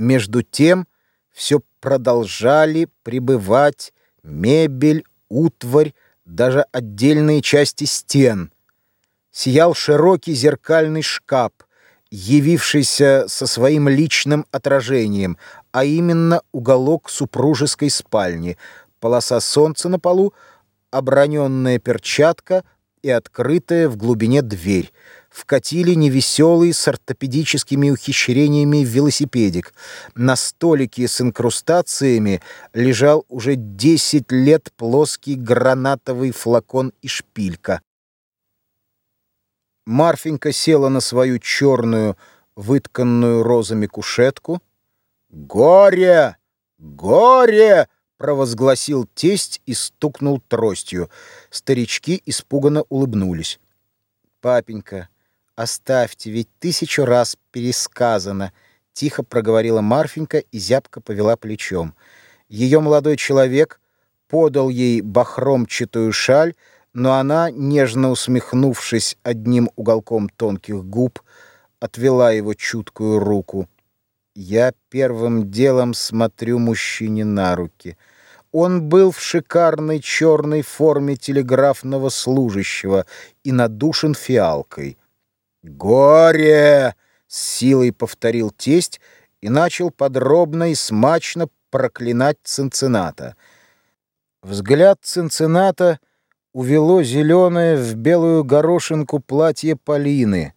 Между тем все продолжали прибывать мебель, утварь, даже отдельные части стен. Сиял широкий зеркальный шкаф, явившийся со своим личным отражением, а именно уголок супружеской спальни, полоса солнца на полу, оброненная перчатка и открытая в глубине дверь. Вкатили невеселый с ортопедическими ухищрениями велосипедик. На столике с инкрустациями лежал уже десять лет плоский гранатовый флакон и шпилька. Марфенька села на свою черную, вытканную розами кушетку. «Горе! Горе!» — провозгласил тесть и стукнул тростью. Старички испуганно улыбнулись. «Папенька, оставьте, ведь тысячу раз пересказано», — тихо проговорила Марфенька и зябко повела плечом. Ее молодой человек подал ей бахромчатую шаль, но она, нежно усмехнувшись одним уголком тонких губ, отвела его чуткую руку. Я первым делом смотрю мужчине на руки. Он был в шикарной черной форме телеграфного служащего и надушен фиалкой. «Горе!» — с силой повторил тесть и начал подробно и смачно проклинать Цинцината. Взгляд Цинцината — увело зеленое в белую горошинку платье Полины.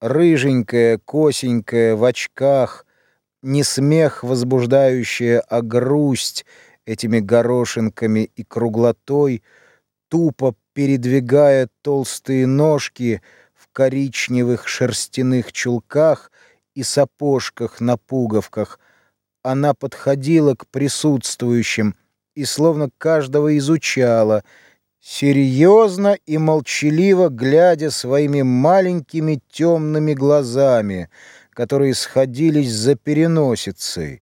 Рыженькая, косенькая, в очках, не смех возбуждающая, а грусть этими горошинками и круглотой, тупо передвигая толстые ножки в коричневых шерстяных чулках и сапожках на пуговках, она подходила к присутствующим и словно каждого изучала — серьезно и молчаливо глядя своими маленькими темными глазами, которые сходились за переносицей.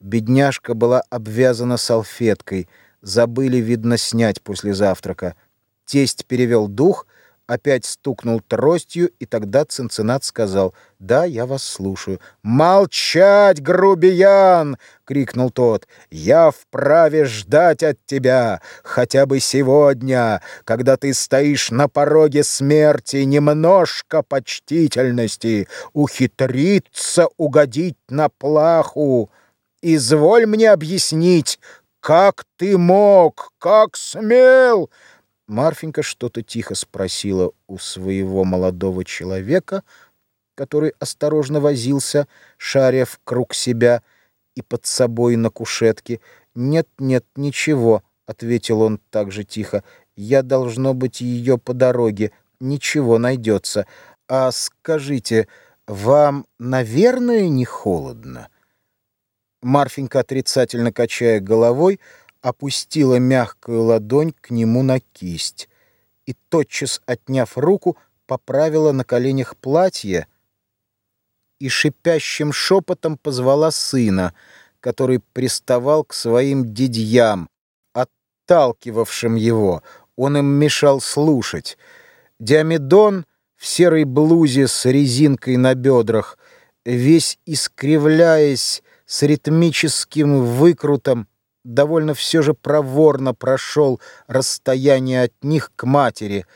Бедняжка была обвязана салфеткой, забыли, видно, снять после завтрака. Тесть перевел дух — опять стукнул тростью, и тогда Цинцинат сказал, «Да, я вас слушаю». «Молчать, грубиян!» — крикнул тот. «Я вправе ждать от тебя хотя бы сегодня, когда ты стоишь на пороге смерти, немножко почтительности, ухитриться угодить на плаху. Изволь мне объяснить, как ты мог, как смел...» Марфенька что-то тихо спросила у своего молодого человека, который осторожно возился, шаря круг себя и под собой на кушетке. «Нет, нет, ничего», — ответил он также тихо. «Я, должно быть, ее по дороге. Ничего найдется. А скажите, вам, наверное, не холодно?» Марфенька, отрицательно качая головой, — опустила мягкую ладонь к нему на кисть и, тотчас отняв руку, поправила на коленях платье и шипящим шепотом позвала сына, который приставал к своим дядьям, отталкивавшим его. Он им мешал слушать. Диамедон в серой блузе с резинкой на бедрах, весь искривляясь с ритмическим выкрутом, довольно все же проворно прошел расстояние от них к матери.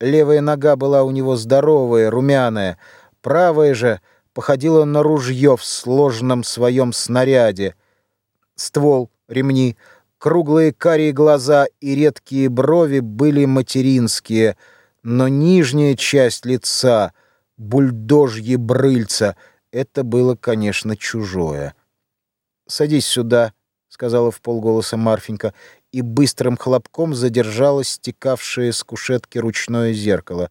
Левая нога была у него здоровая, румяная, правая же походила на ружье в сложном своем снаряде. Ствол, ремни, круглые карие глаза и редкие брови были материнские, но нижняя часть лица, бульдожье брыльца, это было, конечно, чужое. «Садись сюда», сказала в полголоса Марфенька, и быстрым хлопком задержалось стекавшее с кушетки ручное зеркало.